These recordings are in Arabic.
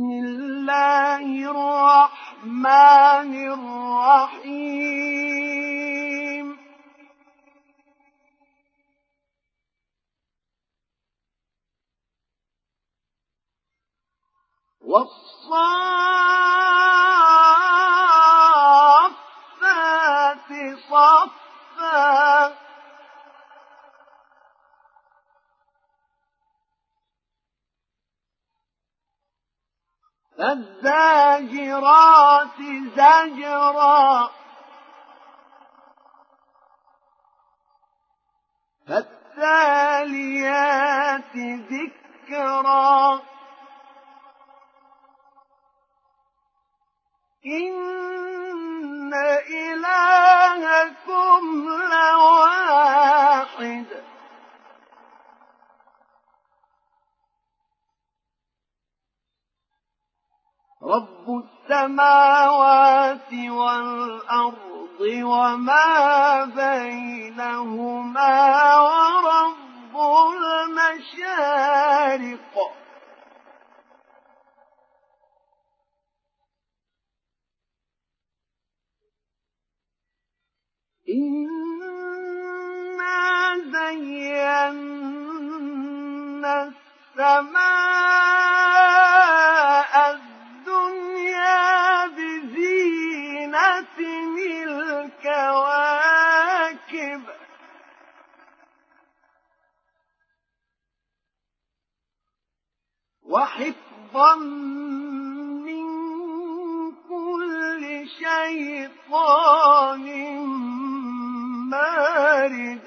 بسم الله الرحمن الرحيم. والصافات فالزاجرات زجرا. فالتاليات ذكرا. إن إلهكم لواحد. رب السماوات والأرض وما بينهما ورب المشارق. إنا زينا السماء وحفظا من كل شيطان مارد.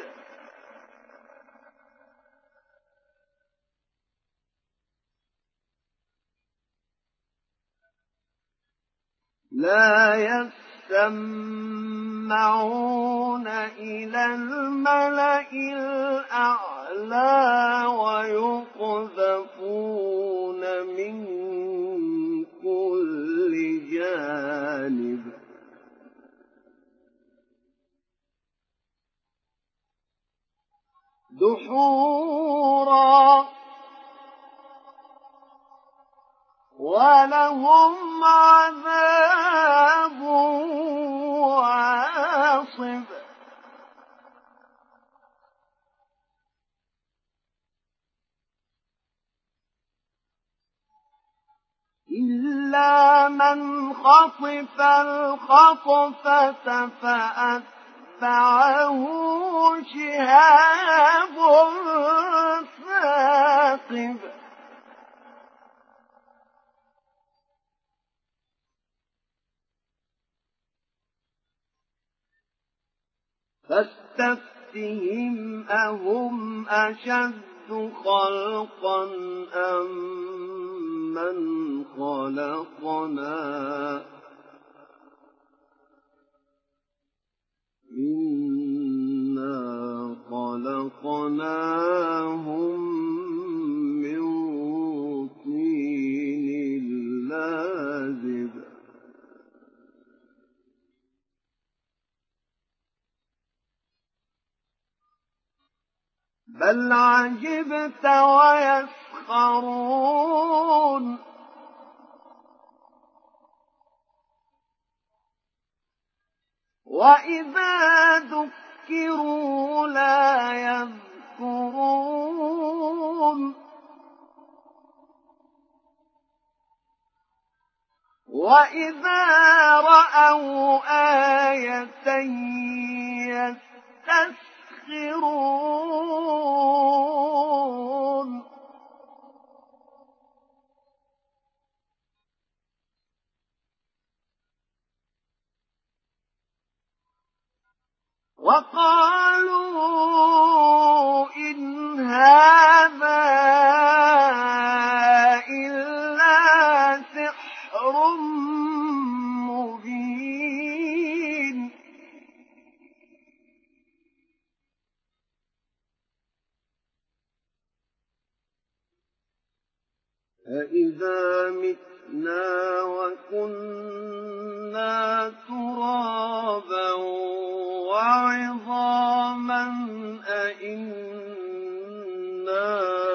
لا يسمعون إلى الملأ الأعلى ويقذفون من كل جانب دحورا ولهم عذاب واصب إلا من خطف الخطفة فأتى فَنَفَعَهُ شِهَابٌ ثَاقِبٌ. فاستفتهم أهم أشد خلقا أم من خلقنا إنا خلقناهم من طين لازب. بل عجبت ويسخرون وإذا ذكروا لا يذكرون. وإذا رأوا آية يستسخرون. وقالوا إن هذا إلا سحر مبين. أإذا متنا وكنا ترابا وعظاما أئنا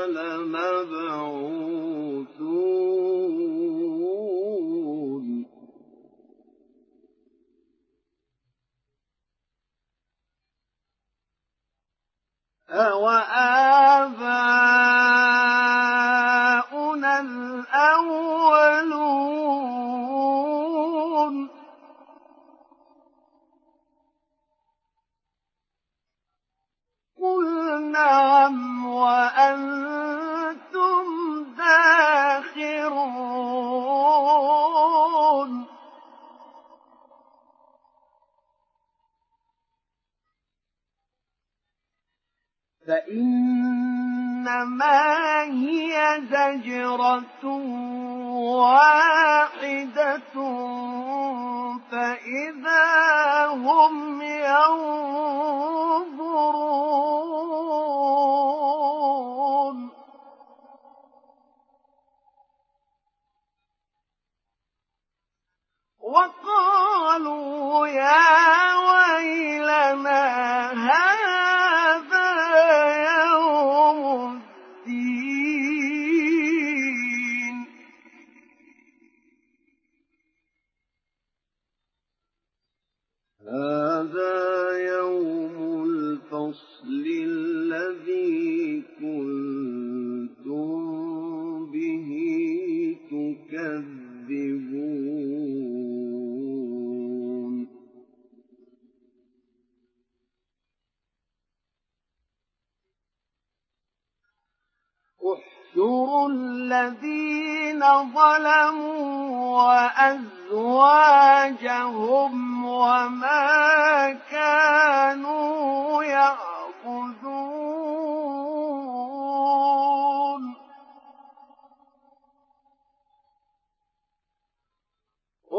لمبعوثون أوآباؤنا الأول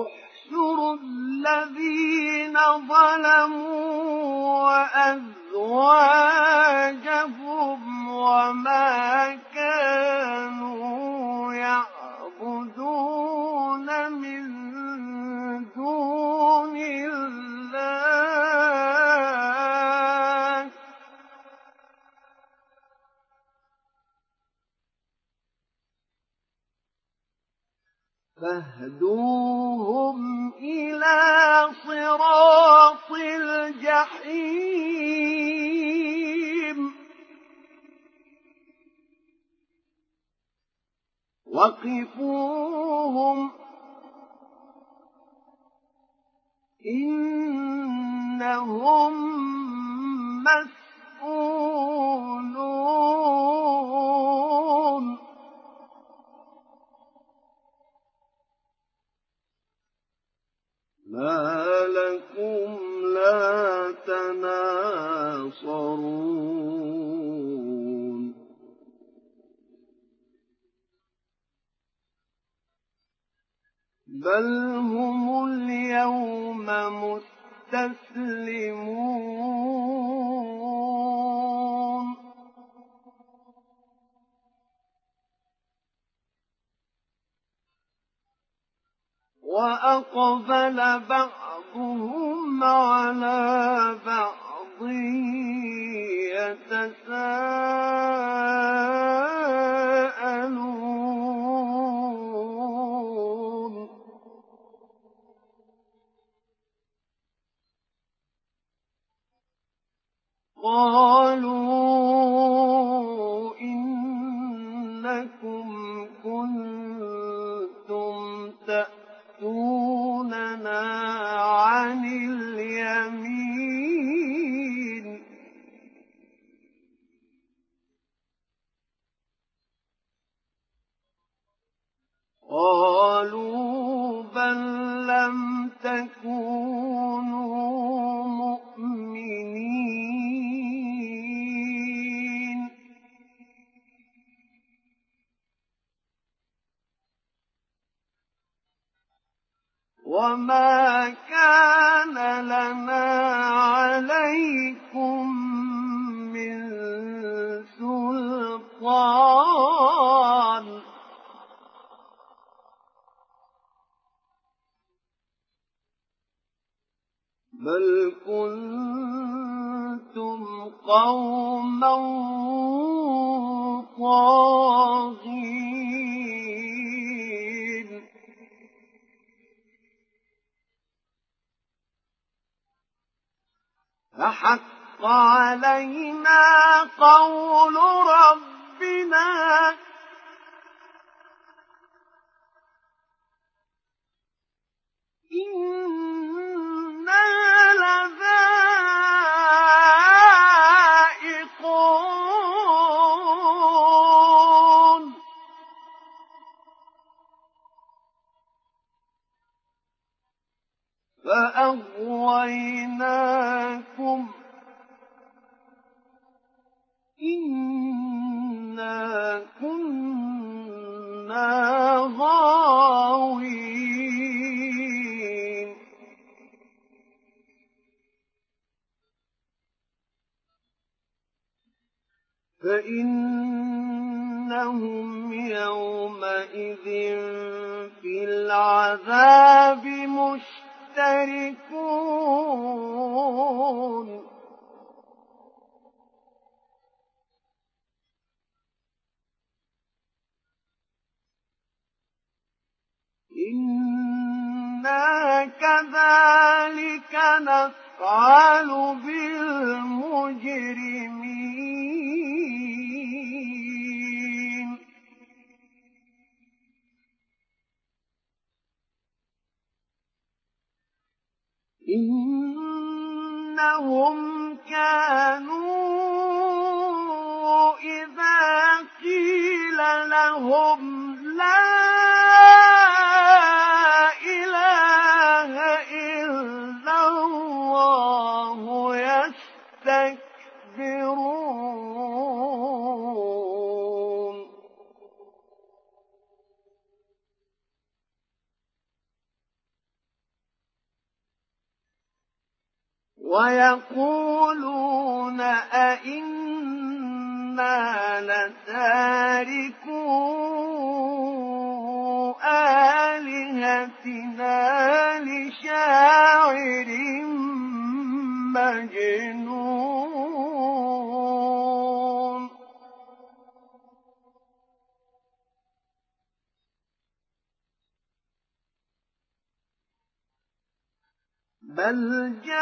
احشروا الذين ظلموا وأزواجهم وما تهدوهم إلى صراط الجحيم. وقفوهم. إنهم مسؤولون. مَا لَكُمْ لَا تَنَاصَرُونَ بَلْ هُمُ الْيَوْمَ مُسْتَسْلِمُونَ وأقبل بعضهم على بعض يتساءلون. قال فأغويناكم. إنا كنا غاوين. فإنهم يومئذ في العذاب مشتركون إنا كذلك نفعل بالمجرمين. إنهم كانوا إذا قيل لهم لا ويقولون أئنا لتاركو آلهتنا لشاعر مجنون. بل جاء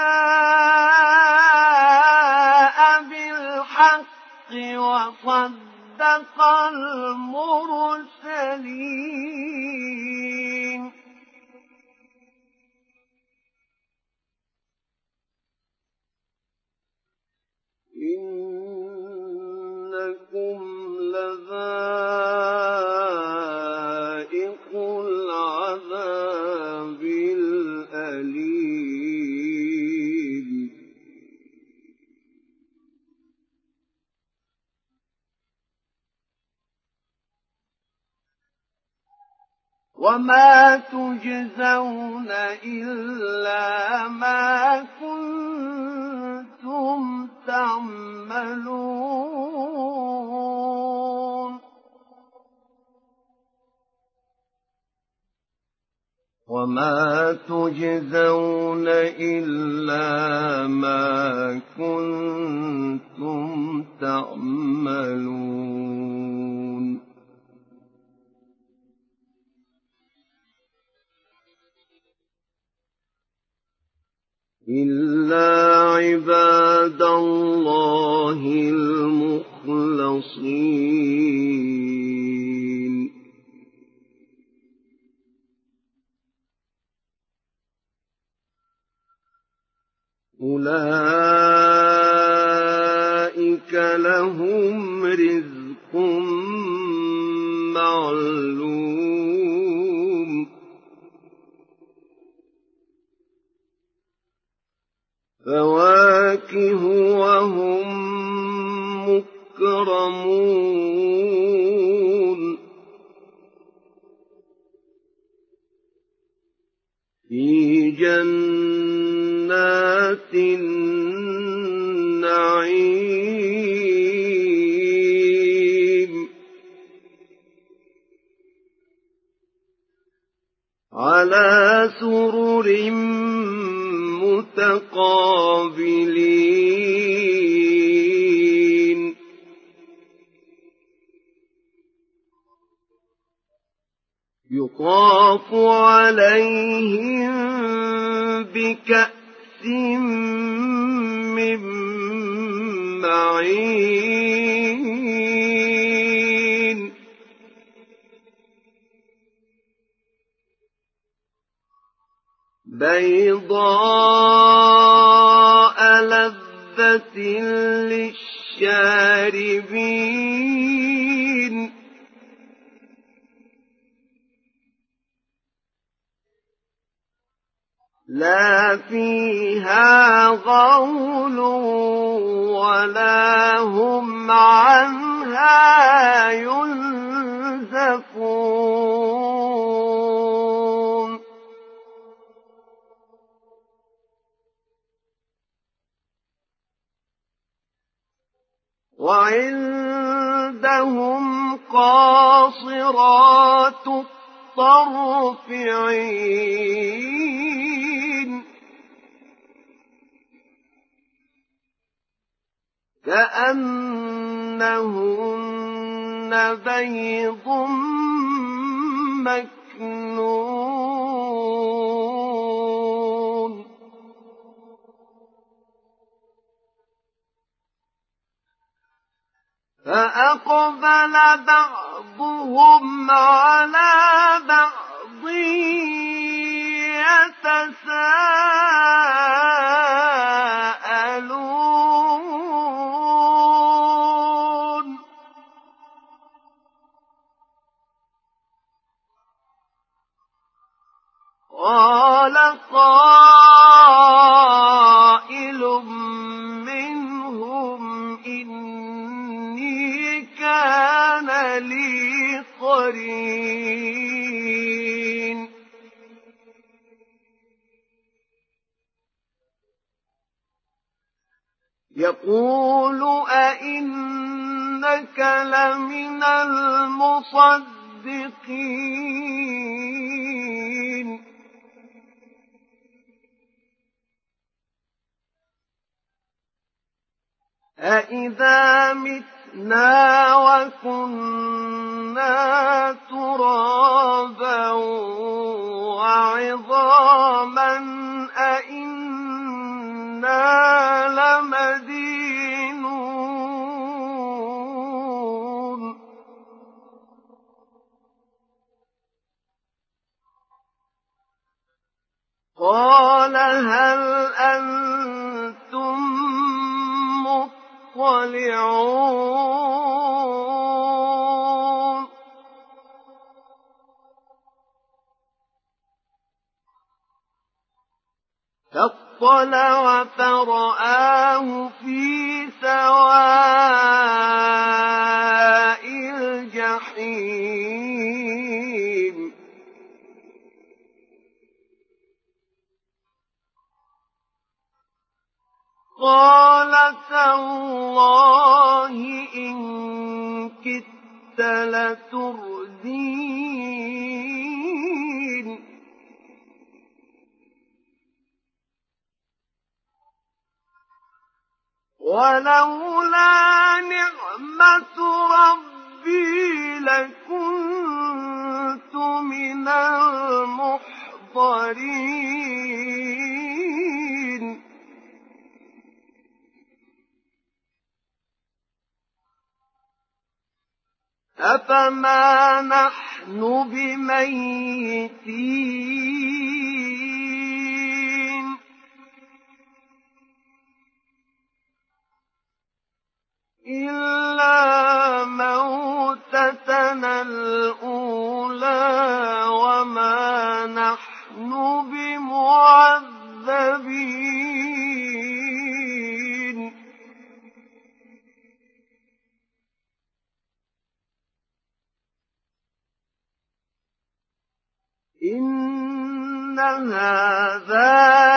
بالحق وصدق المرسلين إنكم لذائق وما تجزون إلا ما كنتم تعملون وما تجزون إلا ما كنتم تعملون إلا عباد الله المخلصين أولئك لهم رزق معلوم وعندهم قاصرات الطرف عين. كأنهن بيض مكنون. فأقبل بعضهم على بعض يتساءلون. لمن المصدقين أئذا متنا وكنا ترابا وعظاما قال هل أنتم مطلعون؟ فاطلع فرآه في سواء قال تالله إن كدت لتردين ولولا نعمة ربي لكنت من المحضرين. أفما نحن بميتين؟ إلا موتتنا الأولى وما نحن بمعذبين هذا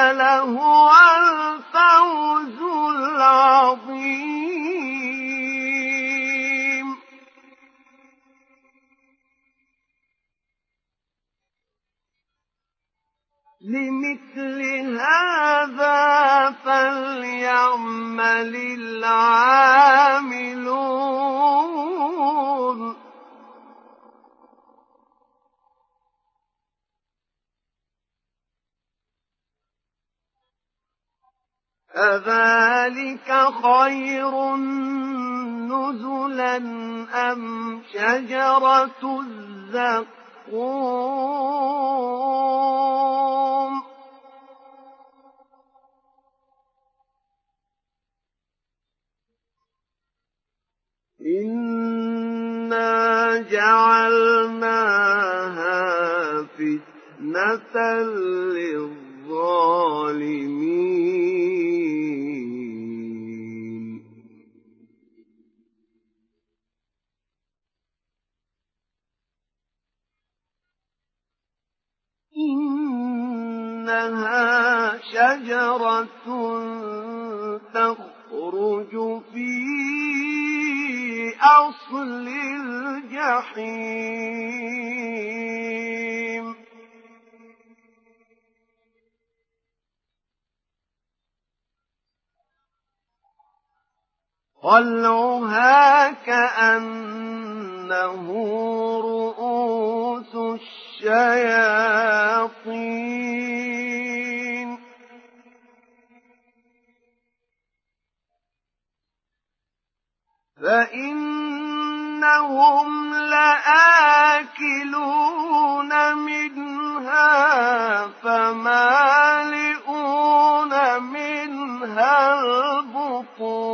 طلعها كأنه رؤوس الشياطين فإنهم لآكلون منها فمالئون منها البطون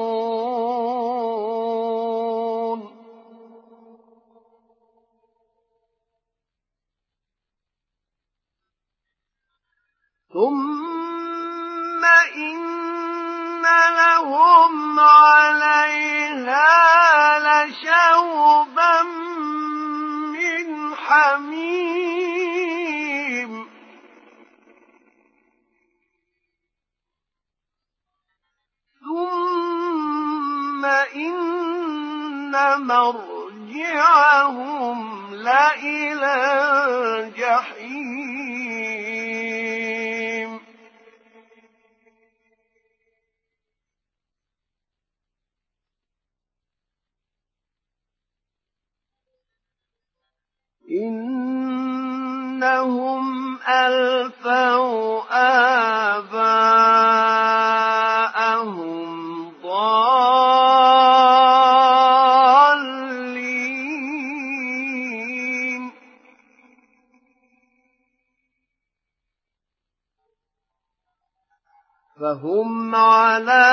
ثم إن لهم عليها لشوبا من حميم. ثم إن مرجعهم لإلى الجحيم إنهم ألفوا آباءهم فهم على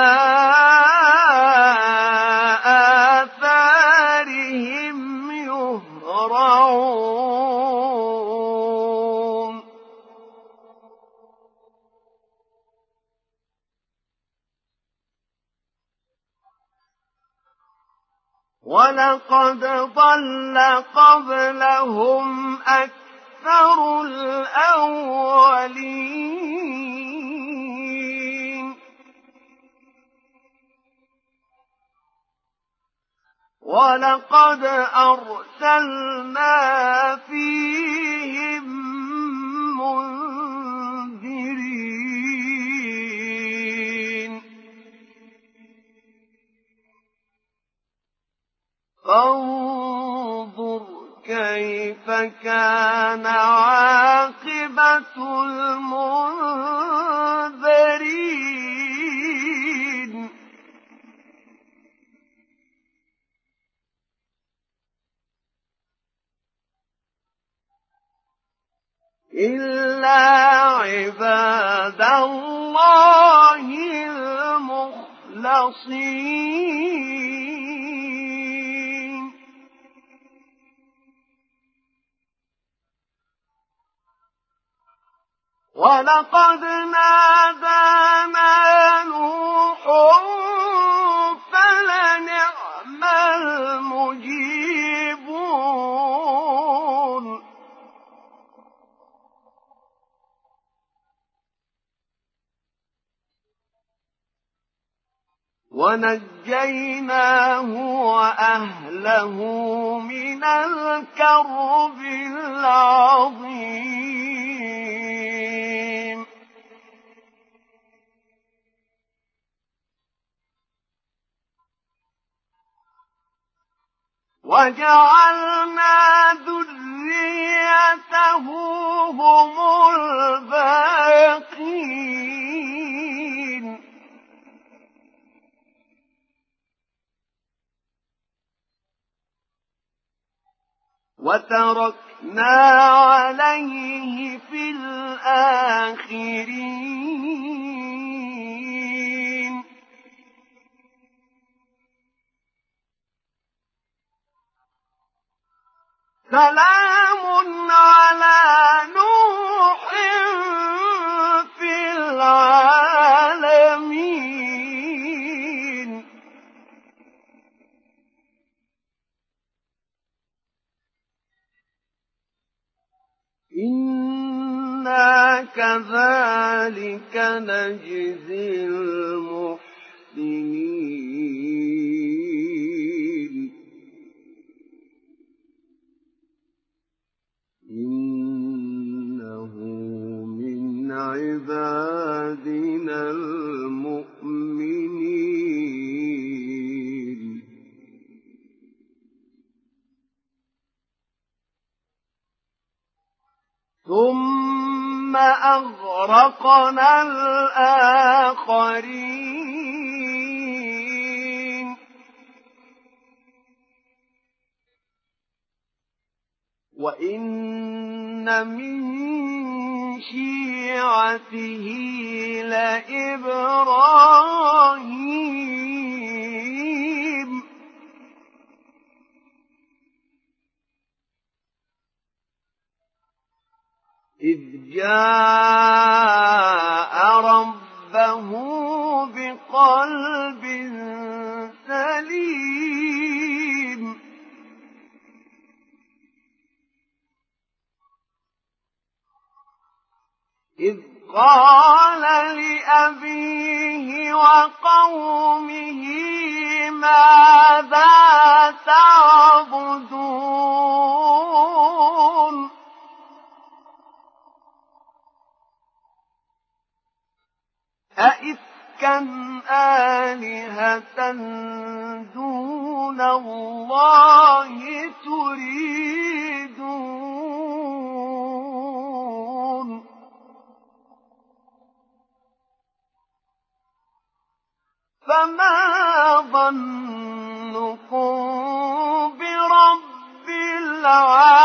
آثارهم يهرعون. ولقد ضل قبلهم أكثر الأولين. ولقد أرسلنا فيهم منذرين. فانظر كيف كان عاقبة المنذرين. إلا عباد الله المخلصين ولقد نادانا نوح فلنعم المجيبون ونجيناه وأهله من الكرب العظيم. وجعلنا ذريته هم الباقين. وتركنا عليه في الآخرين. سلام على نوح في العالمين إنا كذلك نجزي المحسنين إنه من عبادنا ثم أغرقنا الآخرين. وإن من شيعته لإبراهيم جاء ربه بقلب سليم. إذ قال لأبيه وقومه ماذا تعبدون؟ أئفكا آلهة دون الله تريدون؟ فما ظنكم برب العالمين؟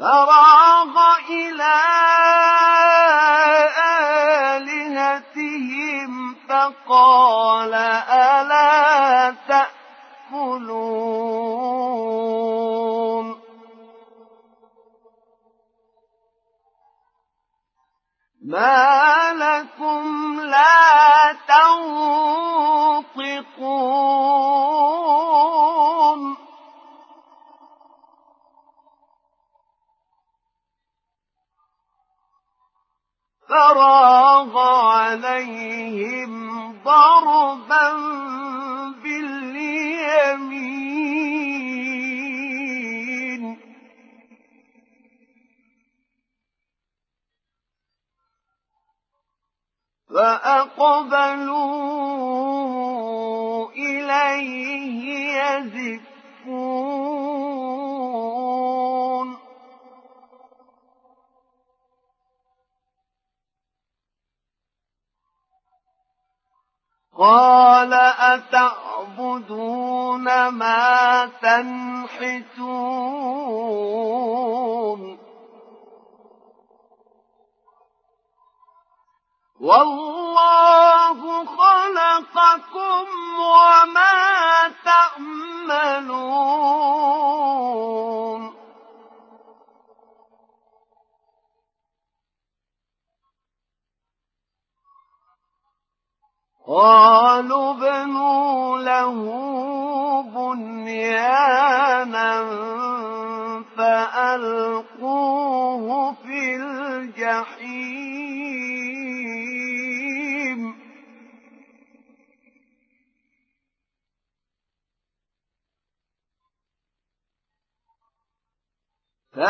فراغ إلى آلهتهم فقال ألا تأكلون؟ ما تنطقون. فراغ عليهم ضربا فأقبلوا إليه يزفون. قال أتعبدون ما تنحتون؟ والله خلقكم وما تعملون قالوا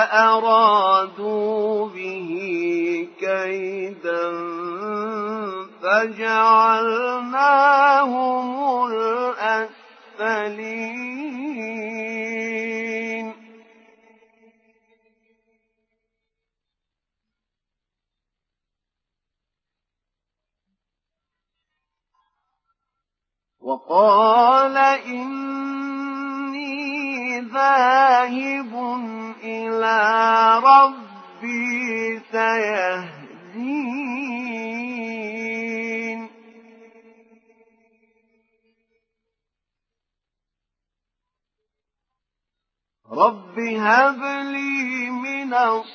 فأرادوا به كيدا فجعلناهم الأسفلين. وقال إني ذاهب إلى ربي سيهدين. رب هب لي من الصالحين.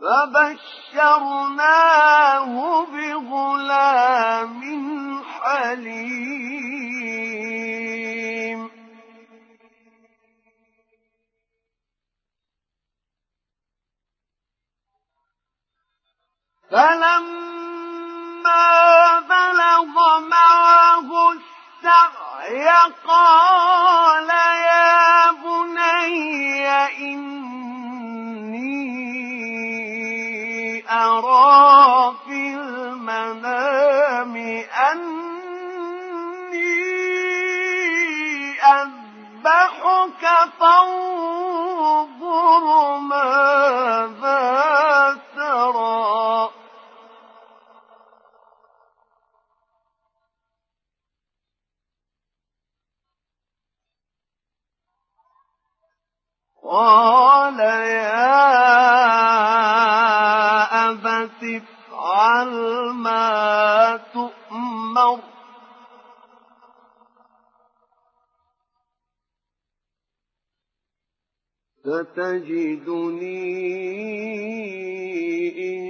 فبشرناه بغلام حليم. فلما بلغ معه السعي قال في المنام أني أذبحك فانظر ماذا ترى. قال ستجدني إن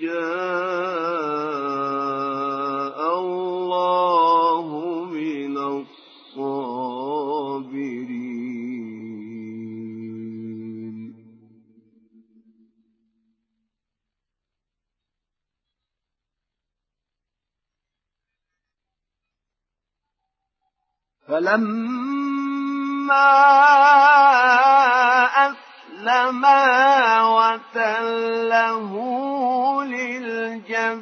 شاء الله من الصابرين. فلما أسلما وتله للجبين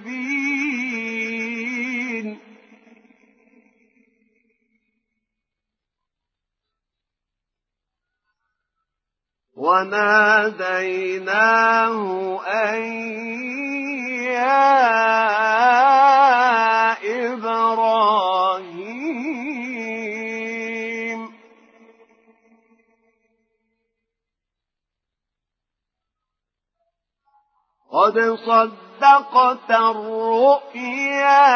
وناديناه أن يا قد صدقت الرؤيا.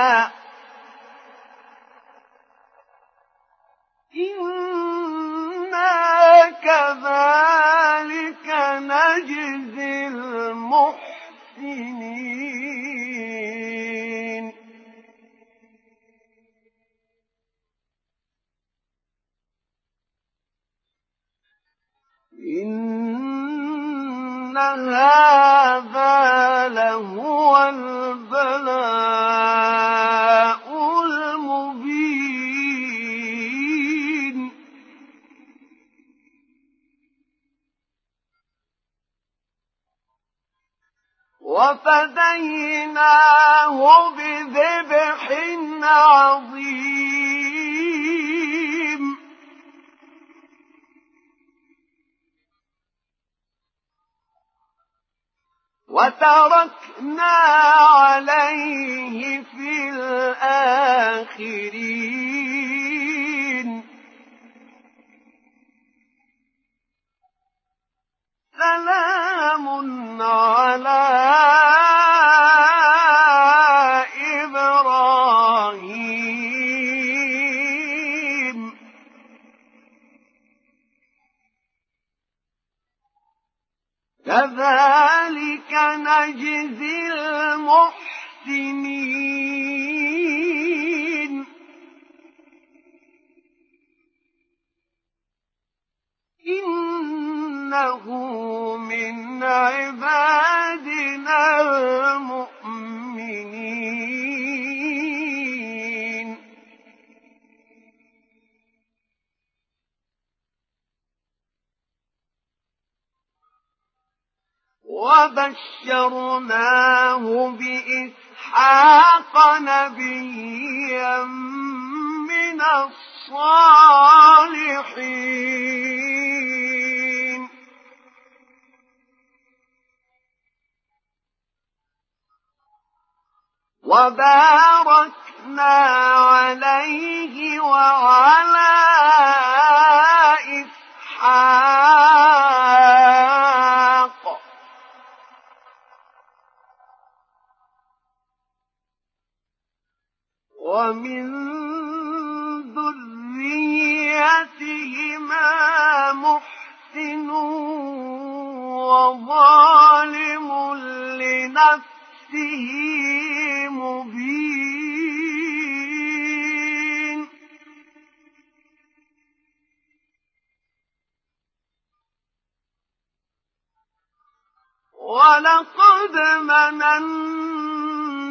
إنا كذلك نجزي المحسنين. إن هذا لهو البلاء المبين. وفديناه بذبح عظيم. وتركنا عليه في الآخرين. سلام على كذلك نجزي المحسنين. وبشرناه بإسحاق نبيا من الصالحين. وباركنا عليه وعلى إسحاق ومن ذريتهما محسن وظالم لنفسه مبين. ولقد مننا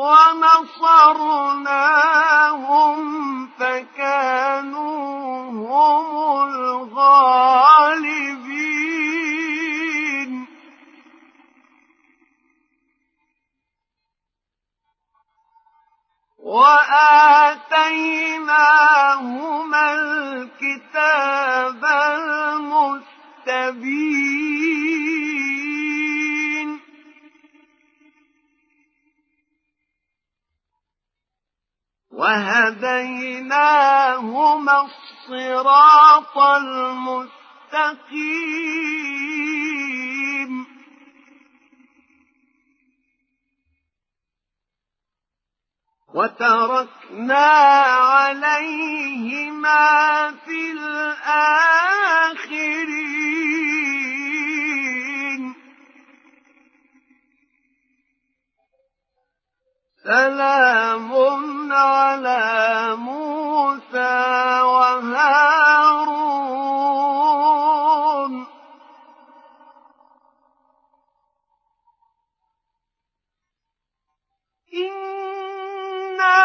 ونصرناهم فكانوا هم الغالبين. وآتيناهما الكتاب المستبين. وهديناهما الصراط المستقيم وتركنا عليهما في الآخرين سلام على موسى وهارون. إنا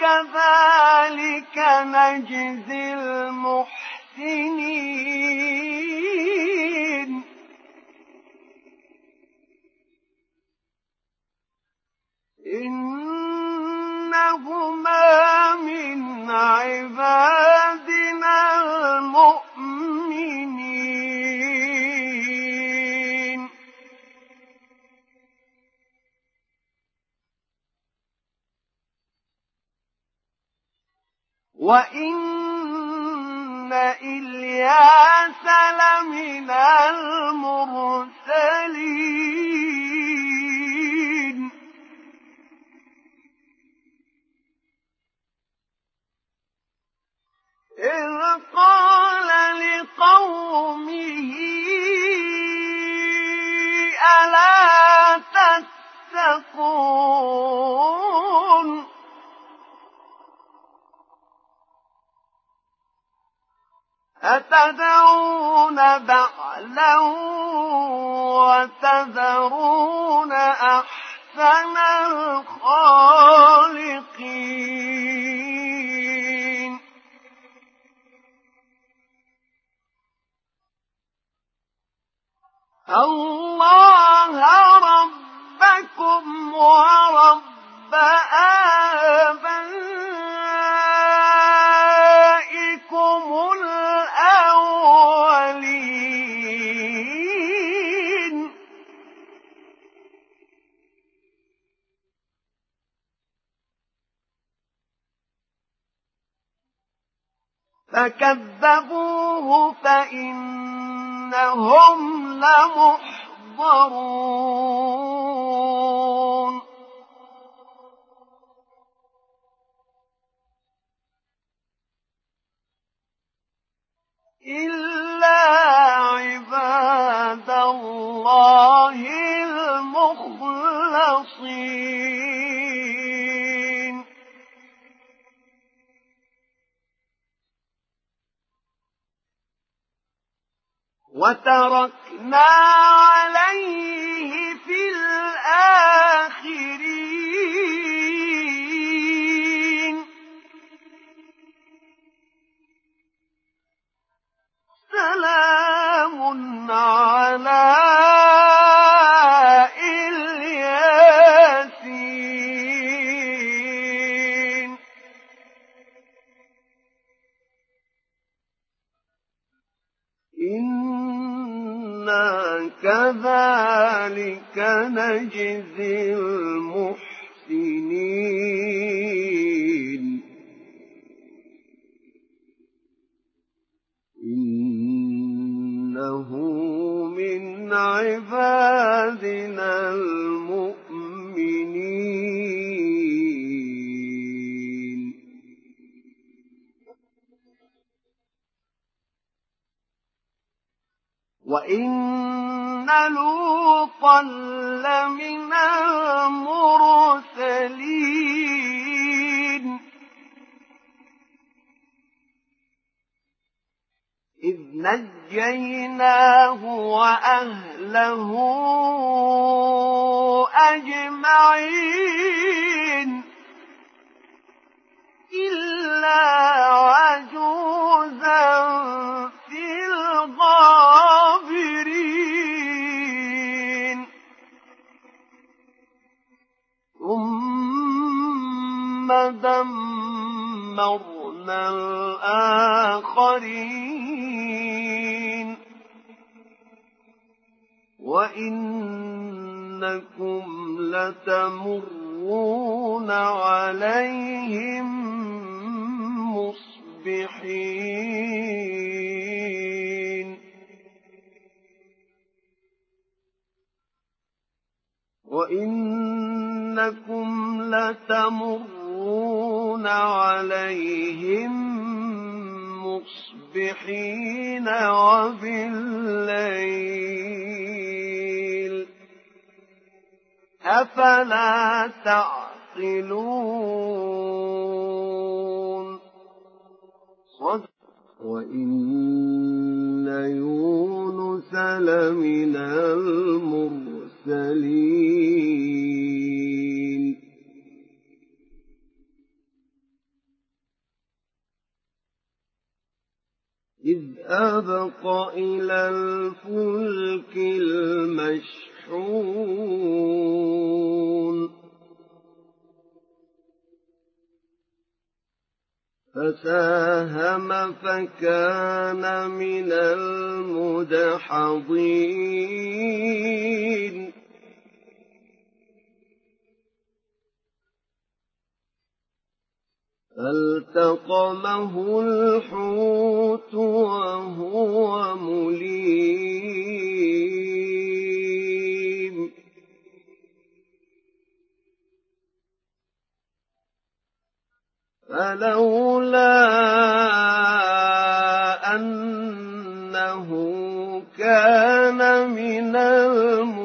كذلك نجزي فكذبوه فإنهم لمحضرون. إلا عباد الله المخلصين. وتركنا عليه في الآخرين. سلام على كذلك نجزي المحسنين إنه من عبادنا المؤمنين وإن لوطا لمن المرسلين. إذ نجيناه وأهله أجمعين إلا الآخرين وإنكم لتمرون عليهم مصبحين وإنكم لتمرون عليهم مصبحين وبالليل أفلا تعقلون وإن يونس لمن المرسلين إذ أبق إلى الفلك المشحون. فساهم فكان من المدحضين. فالتقمه الحوت وهو مليم. فلولا أنه كان من المسبحين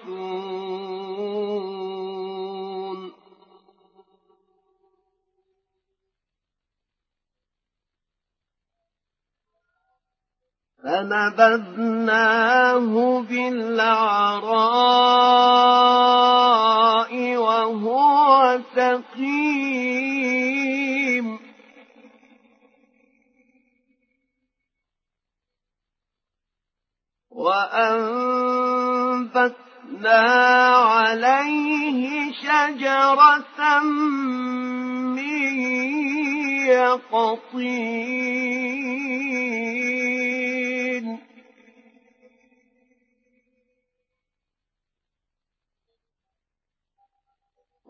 فنبذناه بالعراء وهو سقيم. وأنبتنا عليه شجرة من يقطين.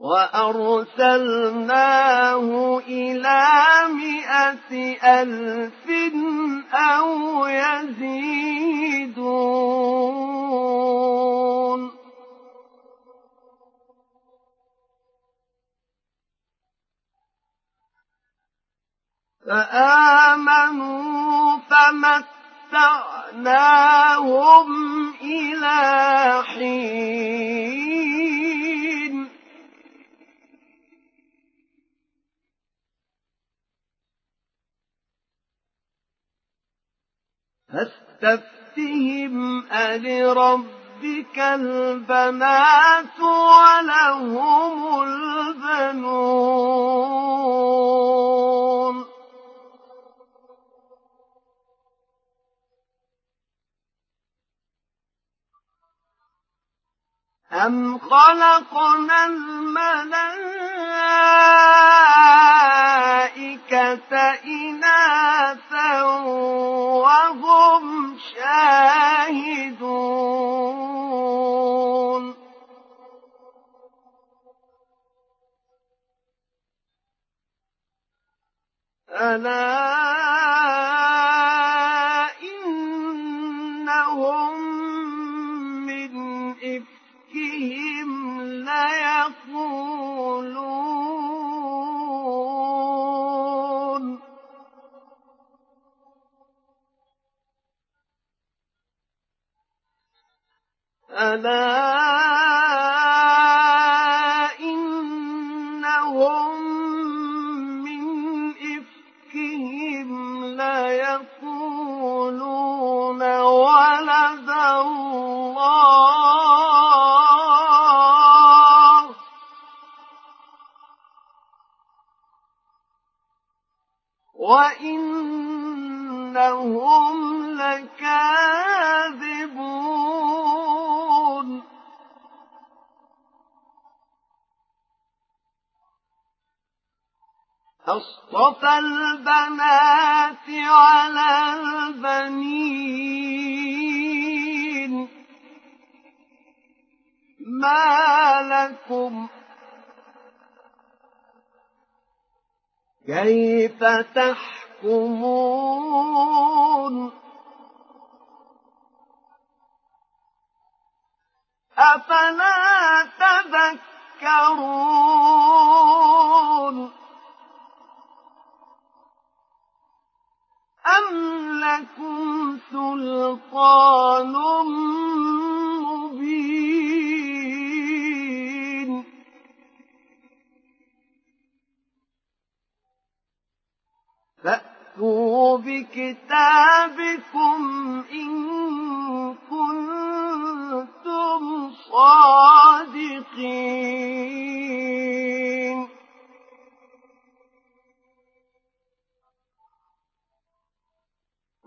وأرسلناه إلى مائة ألف أو يزيدون. فآمنوا فمتعناهم إلى حين. فاستفتهم ألربك ربك البنات ولهم البنون. أم خلقنا الملائكة إناثا وهم شاهدون. ألا ألا البنات على البنين. ما لكم؟ كيف تحكمون؟ أفلا تذكرون؟ لكم سلطان مبين. فأتوا بكتابكم إن كنتم صادقين.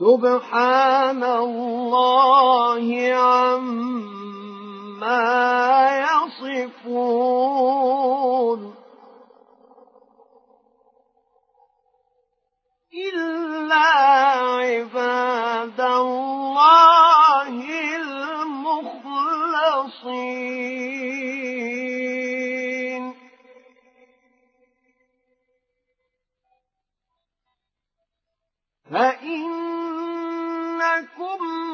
سبحان الله عما يصفون. إلا عباد الله المخلصين. فإنكم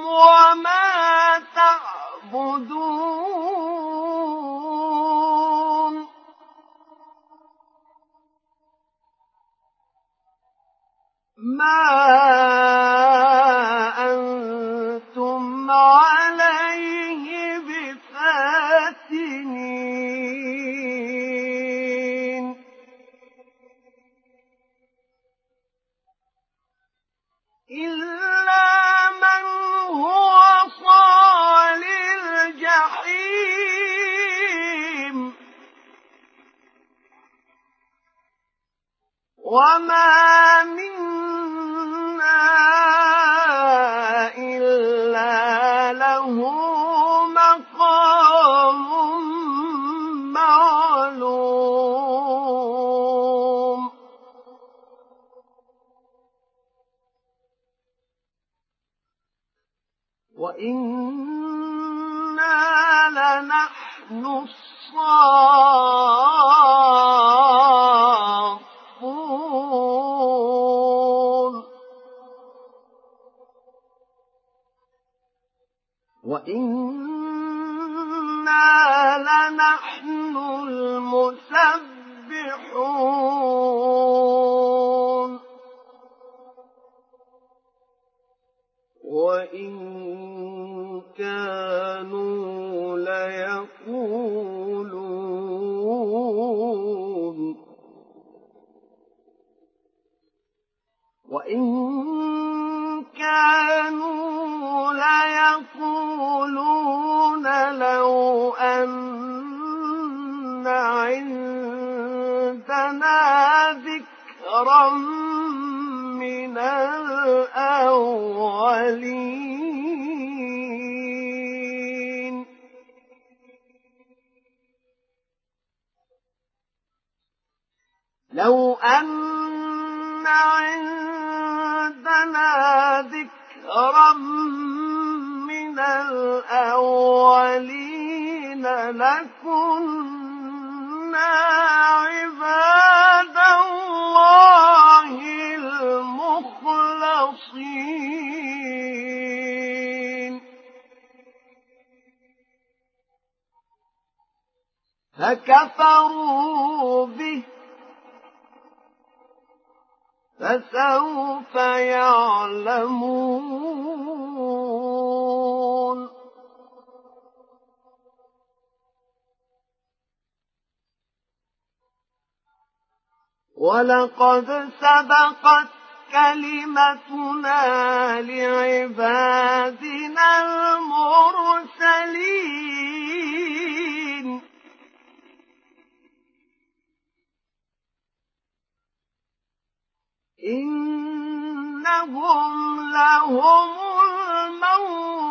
وما تعبدون. ما أنتم عليه وما منا فكفروا به فسوف يعلمون. ولقد سبقت كلمتنا لعبادنا المرسلين. إنهم لهم المنصورون.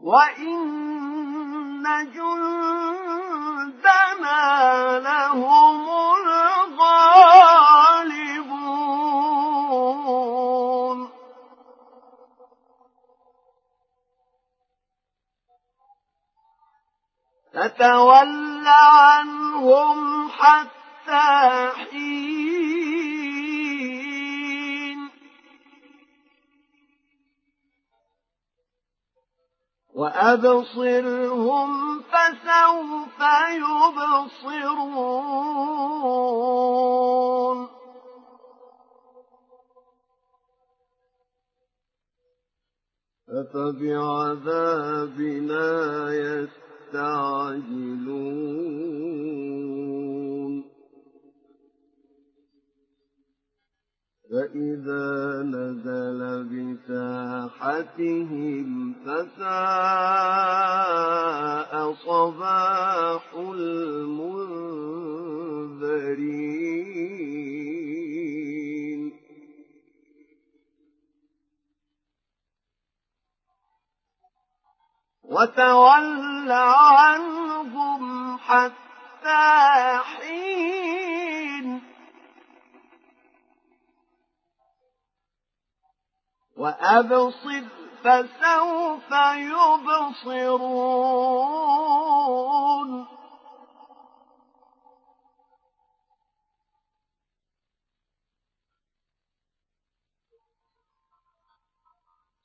وإن جندنا لهم فتول عنهم حتى حين. وأبصرهم فسوف يبصرون. أفبعذابنا يستعجلون فإذا نزل بساحتهم فساء صباح المنذرين. وتول عنهم حتى حين. وأبصر فسوف يبصرون.